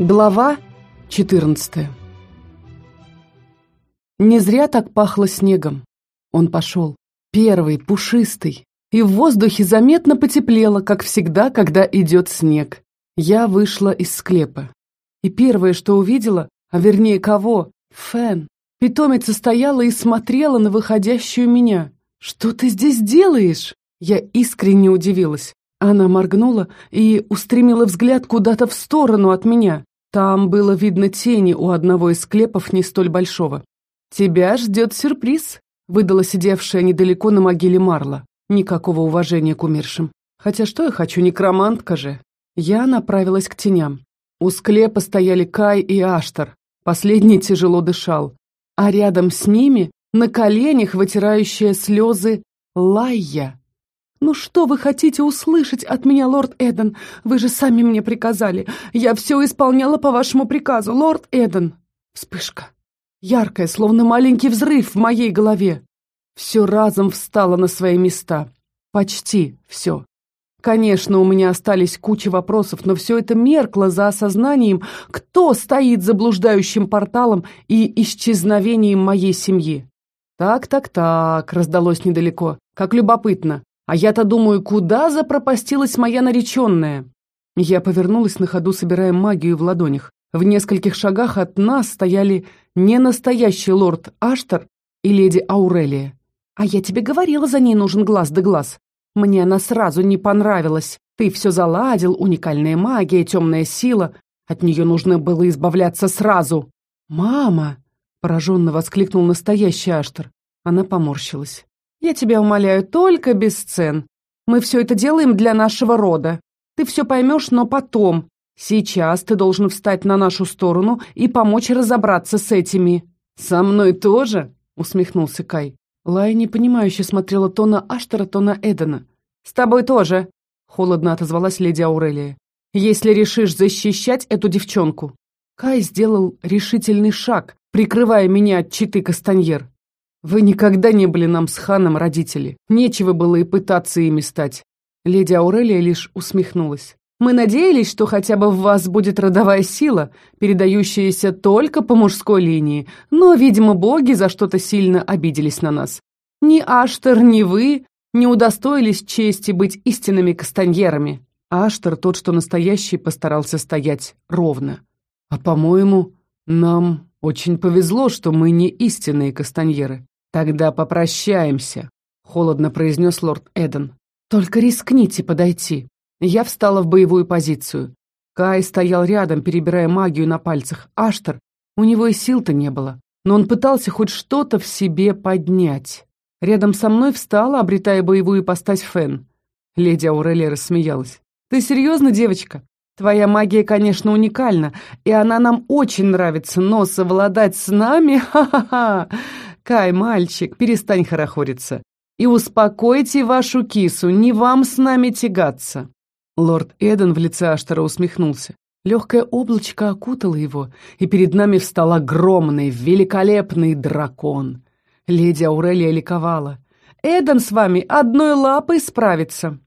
Глава 14 Не зря так пахло снегом. Он пошел. Первый, пушистый. И в воздухе заметно потеплело, как всегда, когда идет снег. Я вышла из склепа. И первое, что увидела, а вернее кого, Фен. Питомица стояла и смотрела на выходящую меня. «Что ты здесь делаешь?» Я искренне удивилась. Она моргнула и устремила взгляд куда-то в сторону от меня. Там было видно тени у одного из склепов не столь большого. «Тебя ждет сюрприз», — выдала сидевшая недалеко на могиле Марла. Никакого уважения к умершим. Хотя что я хочу, некромантка же. Я направилась к теням. У склепа стояли Кай и Аштар. Последний тяжело дышал. А рядом с ними, на коленях, вытирающая слезы, Лайя. «Ну что вы хотите услышать от меня, лорд Эден? Вы же сами мне приказали. Я все исполняла по вашему приказу, лорд Эден!» Вспышка. Яркая, словно маленький взрыв в моей голове. Все разом встало на свои места. Почти все. Конечно, у меня остались куча вопросов, но все это меркло за осознанием, кто стоит за блуждающим порталом и исчезновением моей семьи. «Так-так-так», — раздалось недалеко. «Как любопытно. А я-то думаю, куда запропастилась моя нареченная? Я повернулась на ходу, собирая магию в ладонях. В нескольких шагах от нас стояли не настоящий лорд Аштар и леди Аурелия. А я тебе говорила, за ней нужен глаз да глаз. Мне она сразу не понравилась. Ты все заладил, уникальная магия, темная сила. От нее нужно было избавляться сразу. «Мама!» — пораженно воскликнул настоящий Аштар. Она поморщилась. Я тебя умоляю, только без сцен. Мы все это делаем для нашего рода. Ты все поймешь, но потом. Сейчас ты должен встать на нашу сторону и помочь разобраться с этими». «Со мной тоже?» — усмехнулся Кай. Лая непонимающе смотрела то на Аштера, то на Эдена. «С тобой тоже», — холодно отозвалась леди Аурелия. «Если решишь защищать эту девчонку». Кай сделал решительный шаг, прикрывая меня от читы Кастаньер. Вы никогда не были нам с ханом родители. Нечего было и пытаться ими стать. Леди Аурелия лишь усмехнулась. Мы надеялись, что хотя бы в вас будет родовая сила, передающаяся только по мужской линии, но, видимо, боги за что-то сильно обиделись на нас. Ни Аштер, ни вы не удостоились чести быть истинными кастаньерами. Аштер, тот, что настоящий, постарался стоять ровно. А, по-моему, нам очень повезло, что мы не истинные кастаньеры. «Тогда попрощаемся», — холодно произнес лорд Эден. «Только рискните подойти». Я встала в боевую позицию. Кай стоял рядом, перебирая магию на пальцах. Аштер, у него и сил-то не было, но он пытался хоть что-то в себе поднять. Рядом со мной встала, обретая боевую ипостась Фен. Леди Аурелия рассмеялась. «Ты серьезно, девочка? Твоя магия, конечно, уникальна, и она нам очень нравится, но совладать с нами, ха-ха-ха! Кай, мальчик, перестань хорохориться. И успокойте вашу кису, не вам с нами тягаться. Лорд Эден в лице Аштара усмехнулся. Легкое облачко окутало его, и перед нами встал огромный, великолепный дракон. Леди Аурелия ликовала. «Эден с вами одной лапой справится!»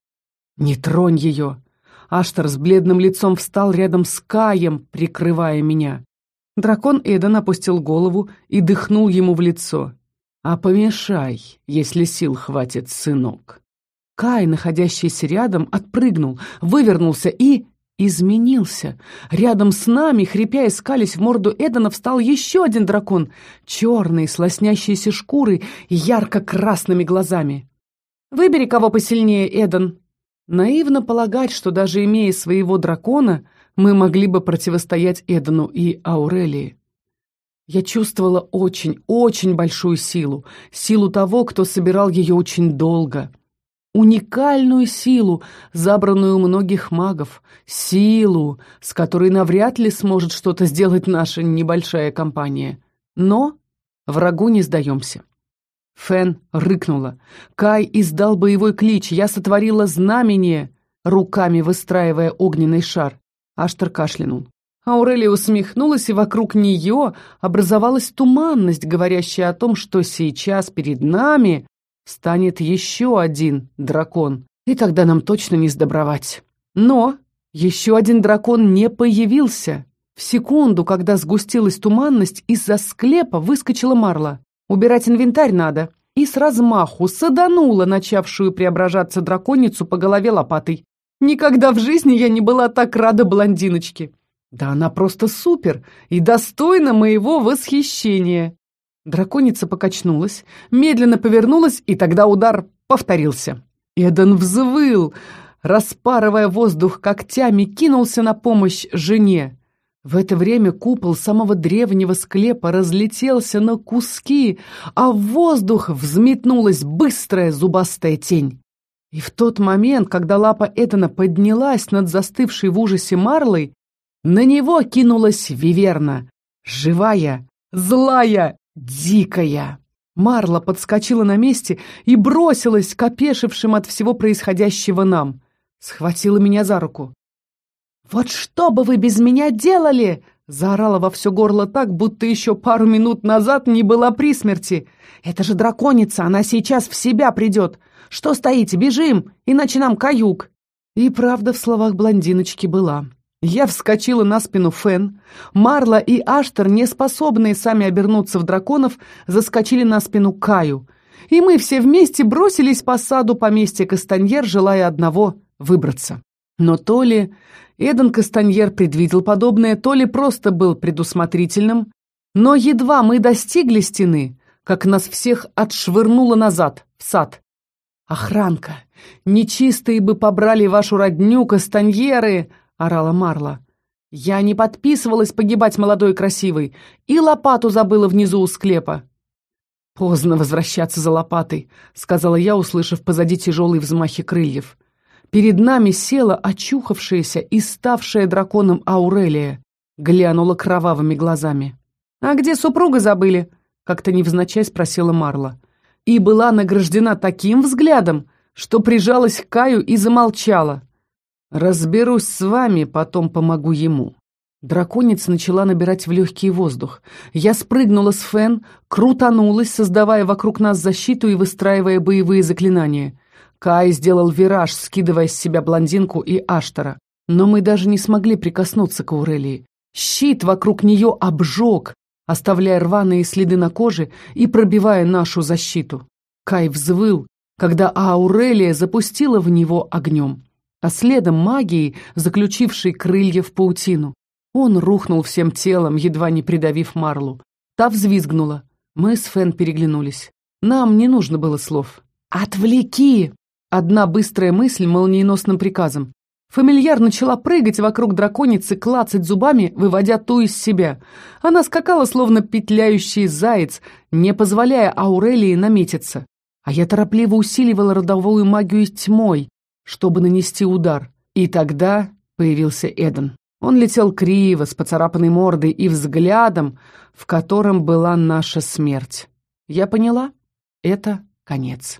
«Не тронь ее!» Аштар с бледным лицом встал рядом с Каем, прикрывая меня. Дракон Эдан опустил голову и дыхнул ему в лицо. «А помешай, если сил хватит, сынок». Кай, находящийся рядом, отпрыгнул, вывернулся и... изменился. Рядом с нами, хрипя и скались в морду Эдана, встал еще один дракон, черный, с лоснящейся шкурой и ярко-красными глазами. «Выбери кого посильнее, Эдан». Наивно полагать, что даже имея своего дракона, мы могли бы противостоять Эдану и Аурелии. Я чувствовала очень, очень большую силу, силу того, кто собирал ее очень долго. Уникальную силу, забранную у многих магов, силу, с которой навряд ли сможет что-то сделать наша небольшая компания. Но врагу не сдаемся. Фен рыкнула. Кай издал боевой клич, я сотворила знамение, руками выстраивая огненный шар. Аштер кашлянул. Аурелия усмехнулась, и вокруг нее образовалась туманность, говорящая о том, что сейчас перед нами станет еще один дракон, и тогда нам точно не сдобровать. Но еще один дракон не появился. В секунду, когда сгустилась туманность, из-за склепа выскочила Марла. «Убирать инвентарь надо!» И с размаху саданула начавшую преображаться драконицу по голове лопатой. Никогда в жизни я не была так рада блондиночке. Да она просто супер и достойна моего восхищения. Драконица покачнулась, медленно повернулась, и тогда удар повторился. Эден взвыл, распарывая воздух когтями, кинулся на помощь жене. В это время купол самого древнего склепа разлетелся на куски, а в воздух взметнулась быстрая зубастая тень. И в тот момент, когда лапа Этана поднялась над застывшей в ужасе Марлой, на него кинулась Виверна. Живая, злая, дикая. Марла подскочила на месте и бросилась к опешившим от всего происходящего нам. Схватила меня за руку. «Вот что бы вы без меня делали?» Заорала во все горло так, будто еще пару минут назад не была при смерти. «Это же драконица, она сейчас в себя придет! Что стоите, бежим, иначе нам каюк!» И правда в словах блондиночки была. Я вскочила на спину Фен. Марла и Аштер, не способные сами обернуться в драконов, заскочили на спину Каю. И мы все вместе бросились по саду поместья Кастаньер, желая одного — выбраться. Но то ли Эден Кастаньер предвидел подобное, то ли просто был предусмотрительным, но едва мы достигли стены, как нас всех отшвырнуло назад, в сад. «Охранка! Нечистые бы побрали вашу родню, Кастаньеры!» — орала Марла. «Я не подписывалась погибать молодой и красивой, и лопату забыла внизу у склепа». «Поздно возвращаться за лопатой», — сказала я, услышав позади тяжелые взмахи крыльев. Перед нами села очухавшаяся и ставшая драконом Аурелия, глянула кровавыми глазами. «А где супруга забыли?» — как-то невзначай спросила Марла. И была награждена таким взглядом, что прижалась к Каю и замолчала. «Разберусь с вами, потом помогу ему». Драконица начала набирать в легкий воздух. Я спрыгнула с фен, крутанулась, создавая вокруг нас защиту и выстраивая боевые заклинания. Кай сделал вираж, скидывая с себя блондинку и Аштора. Но мы даже не смогли прикоснуться к Аурелии. Щит вокруг нее обжег, оставляя рваные следы на коже и пробивая нашу защиту. Кай взвыл, когда Аурелия запустила в него огнем, а следом магией, заключившей крылья в паутину. Он рухнул всем телом, едва не придавив Марлу. Та взвизгнула. Мы с Фен переглянулись. Нам не нужно было слов. «Отвлеки!» Одна быстрая мысль молниеносным приказом. Фамильяр начала прыгать вокруг драконицы, клацать зубами, выводя ту из себя. Она скакала, словно петляющий заяц, не позволяя Аурелии наметиться. А я торопливо усиливала родовую магию тьмой, чтобы нанести удар. И тогда появился Эден. Он летел криво, с поцарапанной мордой и взглядом, в котором была наша смерть. Я поняла, это конец.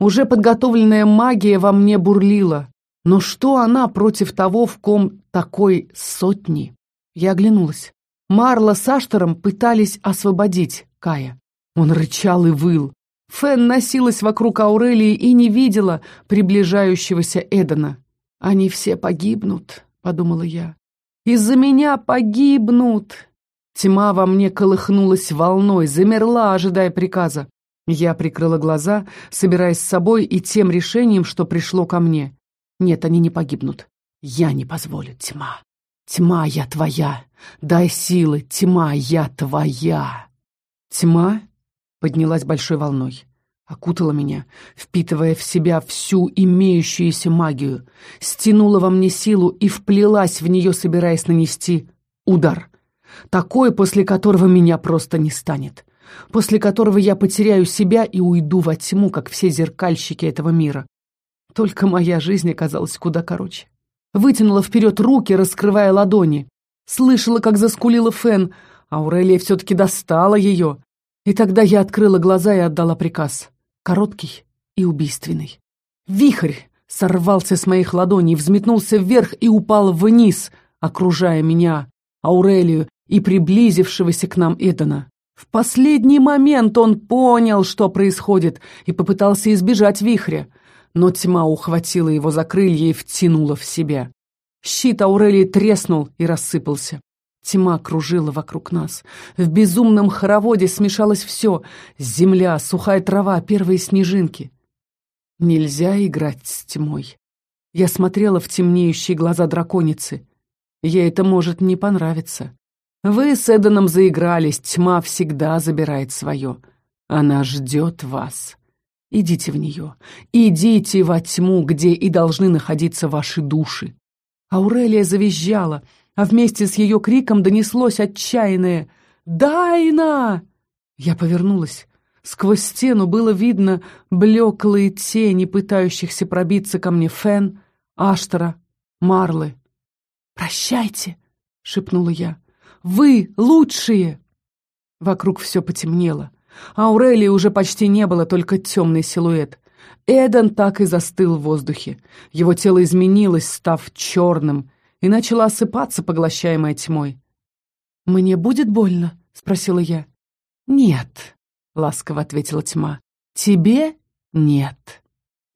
Уже подготовленная магия во мне бурлила. Но что она против того, в ком такой сотни? Я оглянулась. Марла с Аштером пытались освободить Кая. Он рычал и выл. Фен носилась вокруг Аурелии и не видела приближающегося Эдена. «Они все погибнут», — подумала я. «Из-за меня погибнут!» Тьма во мне колыхнулась волной, замерла, ожидая приказа. Я прикрыла глаза, собираясь с собой и тем решением, что пришло ко мне. Нет, они не погибнут. Я не позволю, тьма. Тьма, я твоя. Дай силы, тьма, я твоя. Тьма поднялась большой волной, окутала меня, впитывая в себя всю имеющуюся магию, стянула во мне силу и вплелась в нее, собираясь нанести удар. Такой, после которого меня просто не станет после которого я потеряю себя и уйду во тьму, как все зеркальщики этого мира. Только моя жизнь оказалась куда короче. Вытянула вперед руки, раскрывая ладони. Слышала, как заскулила Фен, Аурелия все-таки достала ее. И тогда я открыла глаза и отдала приказ. Короткий и убийственный. Вихрь сорвался с моих ладоней, взметнулся вверх и упал вниз, окружая меня, Аурелию и приблизившегося к нам Эдена. В последний момент он понял, что происходит, и попытался избежать вихря. Но тьма ухватила его за крылья и втянула в себя. Щит Аурелии треснул и рассыпался. Тьма кружила вокруг нас. В безумном хороводе смешалось все — земля, сухая трава, первые снежинки. Нельзя играть с тьмой. Я смотрела в темнеющие глаза драконицы. Ей это может не понравиться. Вы с Эданом заигрались, тьма всегда забирает свое. Она ждет вас. Идите в нее. Идите во тьму, где и должны находиться ваши души. Аурелия завизжала, а вместе с ее криком донеслось отчаянное «Дайна!». Я повернулась. Сквозь стену было видно блеклые тени, пытающихся пробиться ко мне Фен, Аштора, Марлы. «Прощайте!» — шепнула я. «Вы лучшие!» Вокруг все потемнело. Аурелии уже почти не было, только темный силуэт. Эдан так и застыл в воздухе. Его тело изменилось, став черным, и начало осыпаться, поглощаемое тьмой. «Мне будет больно?» — спросила я. «Нет», — ласково ответила тьма. «Тебе нет».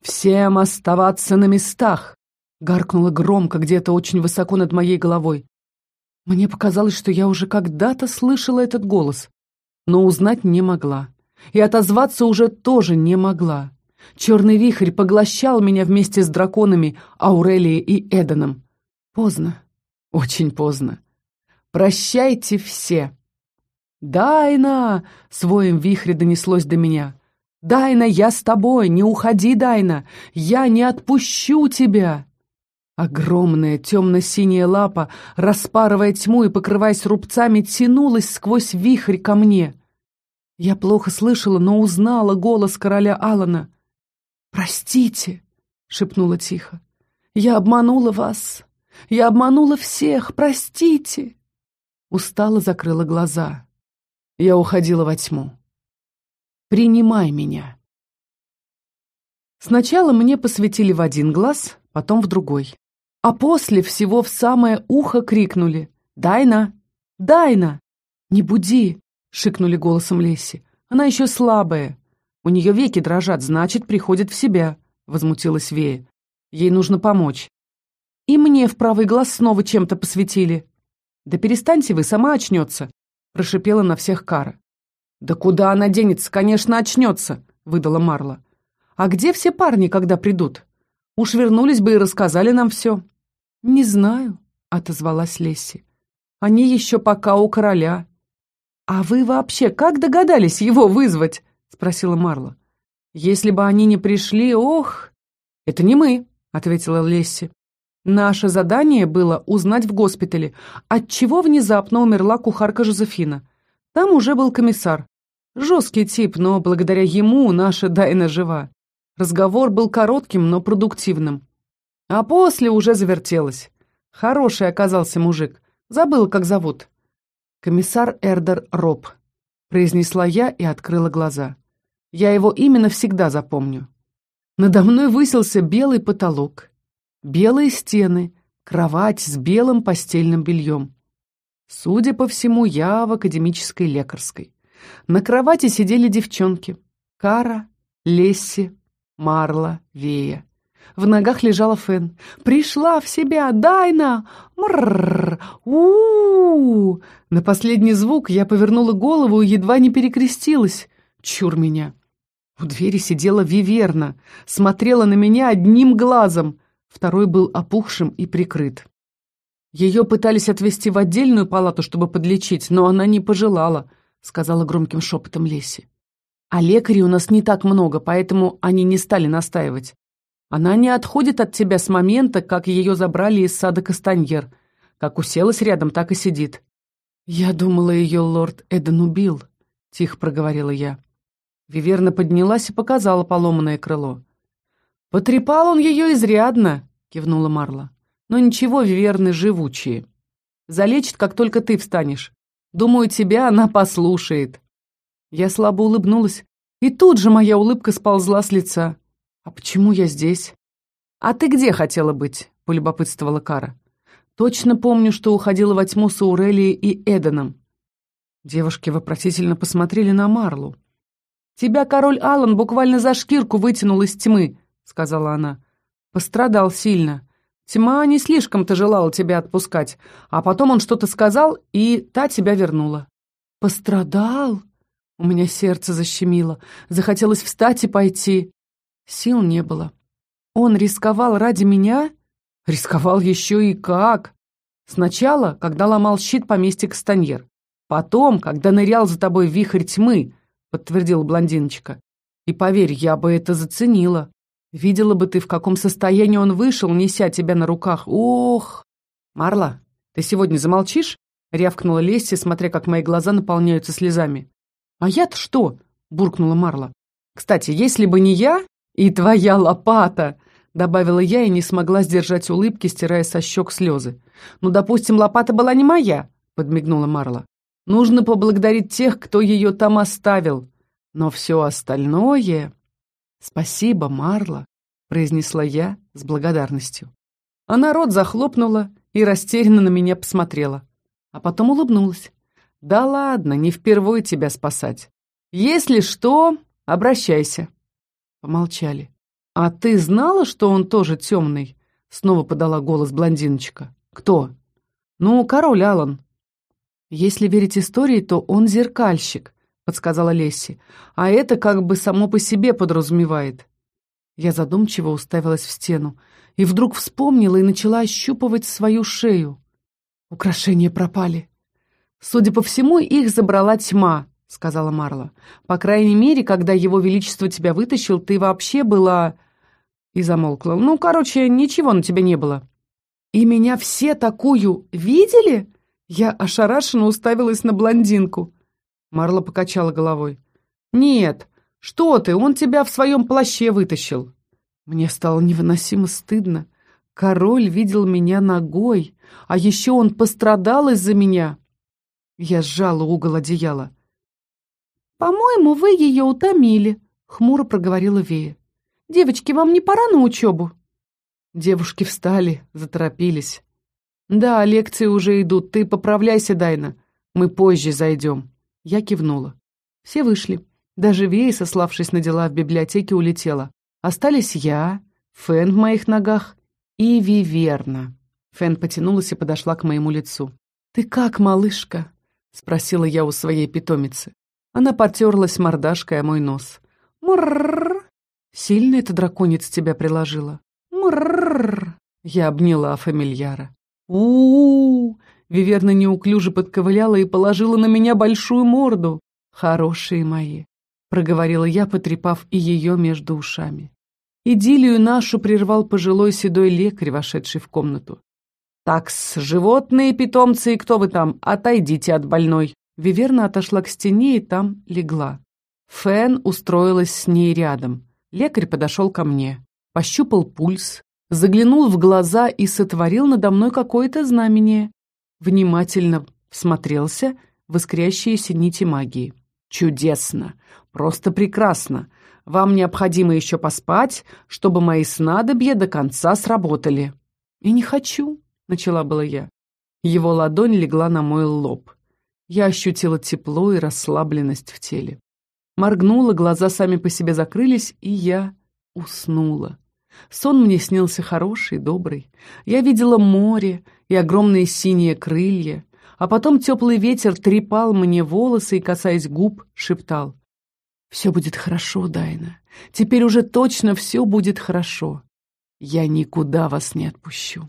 «Всем оставаться на местах!» — гаркнула громко где-то очень высоко над моей головой. Мне показалось, что я уже когда-то слышала этот голос, но узнать не могла. И отозваться уже тоже не могла. Черный вихрь поглощал меня вместе с драконами Аурелией и Эданом. Поздно, очень поздно. Прощайте все. «Дайна!» — своим вихре донеслось до меня. «Дайна, я с тобой! Не уходи, Дайна! Я не отпущу тебя!» Огромная темно-синяя лапа, распарывая тьму и покрываясь рубцами, тянулась сквозь вихрь ко мне. Я плохо слышала, но узнала голос короля Алана. «Простите!» — шепнула тихо. «Я обманула вас! Я обманула всех! Простите!» Устало закрыла глаза. Я уходила во тьму. «Принимай меня!» Сначала мне посветили в один глаз, потом в другой. А после всего в самое ухо крикнули «Дайна! Дайна! Не буди!» — шикнули голосом Лесси. «Она еще слабая. У нее веки дрожат, значит, приходит в себя», — возмутилась Вея. «Ей нужно помочь. И мне в правый глаз снова чем-то посветили. «Да перестаньте вы, сама очнется», — прошипела на всех Кара. «Да куда она денется? Конечно, очнется», — выдала Марла. «А где все парни, когда придут? Уж вернулись бы и рассказали нам все». «Не знаю», — отозвалась Лесси. «Они еще пока у короля». «А вы вообще как догадались его вызвать?» — спросила Марла. «Если бы они не пришли, ох...» «Это не мы», — ответила Лесси. Наше задание было узнать в госпитале, от чего внезапно умерла кухарка Жозефина. Там уже был комиссар. Жесткий тип, но благодаря ему наша Дайна жива. Разговор был коротким, но продуктивным. А после уже завертелось. Хороший оказался мужик. Забыл, как зовут. Комиссар Эрдер Роб. Произнесла я и открыла глаза. Я его именно всегда запомню. Надо мной высился белый потолок. Белые стены, кровать с белым постельным бельем. Судя по всему, я в академической лекарской. На кровати сидели девчонки. Кара, Лесси, Марла, Вея. В ногах лежала Фен. «Пришла в себя! Дайна! Мрррр! у, На последний звук я повернула голову и едва не перекрестилась. Чур меня! У двери сидела Виверна, смотрела на меня одним глазом второй был опухшим и прикрыт. Ее пытались отвезти в отдельную палату, чтобы подлечить, но она не пожелала, сказала громким шепотом Леси. А лекарей у нас не так много, поэтому они не стали настаивать. Она не отходит от тебя с момента, как ее забрали из сада Кастаньер. Как уселась рядом, так и сидит. «Я думала, ее лорд Эден убил», — тихо проговорила я. Виверна поднялась и показала поломанное крыло. «Потрепал он ее изрядно», — кивнула Марла. «Но ничего, Виверны живучие. Залечит, как только ты встанешь. Думаю, тебя она послушает». Я слабо улыбнулась, и тут же моя улыбка сползла с лица. «А почему я здесь?» «А ты где хотела быть?» — полюбопытствовала Кара. «Точно помню, что уходила во тьму с Аурелией и Эденом». Девушки вопросительно посмотрели на Марлу. «Тебя король Алан буквально за шкирку вытянул из тьмы», — сказала она. «Пострадал сильно. Тьма не слишком-то желала тебя отпускать, а потом он что-то сказал, и та тебя вернула. Пострадал? У меня сердце защемило. Захотелось встать и пойти. Сил не было. Он рисковал ради меня? Рисковал еще и как. Сначала, когда ломал щит поместья Кастаньер. Потом, когда нырял за тобой вихрь тьмы, подтвердила блондиночка. И поверь, я бы это заценила. Видела бы ты, в каком состоянии он вышел, неся тебя на руках. Ох! Марла, ты сегодня замолчишь? Рявкнула Лесси, смотря, как мои глаза наполняются слезами. «А я-то что?» — буркнула Марла. «Кстати, если бы не я и твоя лопата!» — добавила я и не смогла сдержать улыбки, стирая со щек слезы. «Ну, допустим, лопата была не моя!» — подмигнула Марла. «Нужно поблагодарить тех, кто ее там оставил. Но все остальное...» «Спасибо, Марла!» — произнесла я с благодарностью. Она рот захлопнула и растерянно на меня посмотрела, а потом улыбнулась. «Да ладно, не впервые тебя спасать. Если что, обращайся». Помолчали. «А ты знала, что он тоже темный?» Снова подала голос блондиночка. «Кто?» «Ну, король Алан». «Если верить истории, то он зеркальщик», — подсказала Лесси. «А это как бы само по себе подразумевает». Я задумчиво уставилась в стену и вдруг вспомнила и начала ощупывать свою шею. Украшения пропали. «Судя по всему, их забрала тьма», — сказала Марла. «По крайней мере, когда его величество тебя вытащил, ты вообще была...» И замолкла. «Ну, короче, ничего на тебя не было». «И меня все такую видели?» Я ошарашенно уставилась на блондинку. Марла покачала головой. «Нет, что ты, он тебя в своем плаще вытащил». Мне стало невыносимо стыдно. Король видел меня ногой, а еще он пострадал из-за меня. Я сжала угол одеяла. «По-моему, вы ее утомили», — хмуро проговорила Вея. «Девочки, вам не пора на учебу?» Девушки встали, заторопились. «Да, лекции уже идут. Ты поправляйся, Дайна. Мы позже зайдем». Я кивнула. Все вышли. Даже Вея, сославшись на дела в библиотеке, улетела. Остались я, Фэн в моих ногах и Виверна. Фэн потянулась и подошла к моему лицу. «Ты как, малышка?» — спросила я у своей питомицы. Она потерлась мордашкой о мой нос. «Мррррр! Сильно эта драконица тебя приложила?» «Мррррр!» Я обняла фамильяра. у, -у, Виверна неуклюже подковыляла и положила на меня большую морду. «Хорошие мои!» — проговорила я, потрепав и ее между ушами. Идиллию нашу прервал пожилой седой лекарь, вошедший в комнату. «Такс, животные, питомцы и кто вы там, отойдите от больной». Виверна отошла к стене и там легла. Фэн устроилась с ней рядом. Лекарь подошел ко мне, пощупал пульс, заглянул в глаза и сотворил надо мной какое-то знамение. Внимательно всмотрелся в искрящиеся нити магии. «Чудесно! Просто прекрасно! Вам необходимо еще поспать, чтобы мои снадобья до конца сработали». «И не хочу», — начала была я. Его ладонь легла на мой лоб. Я ощутила тепло и расслабленность в теле. Моргнула, глаза сами по себе закрылись, и я уснула. Сон мне снился хороший, добрый. Я видела море и огромные синие крылья, а потом теплый ветер трепал мне волосы и, касаясь губ, шептал. «Все будет хорошо, Дайна. Теперь уже точно все будет хорошо. Я никуда вас не отпущу».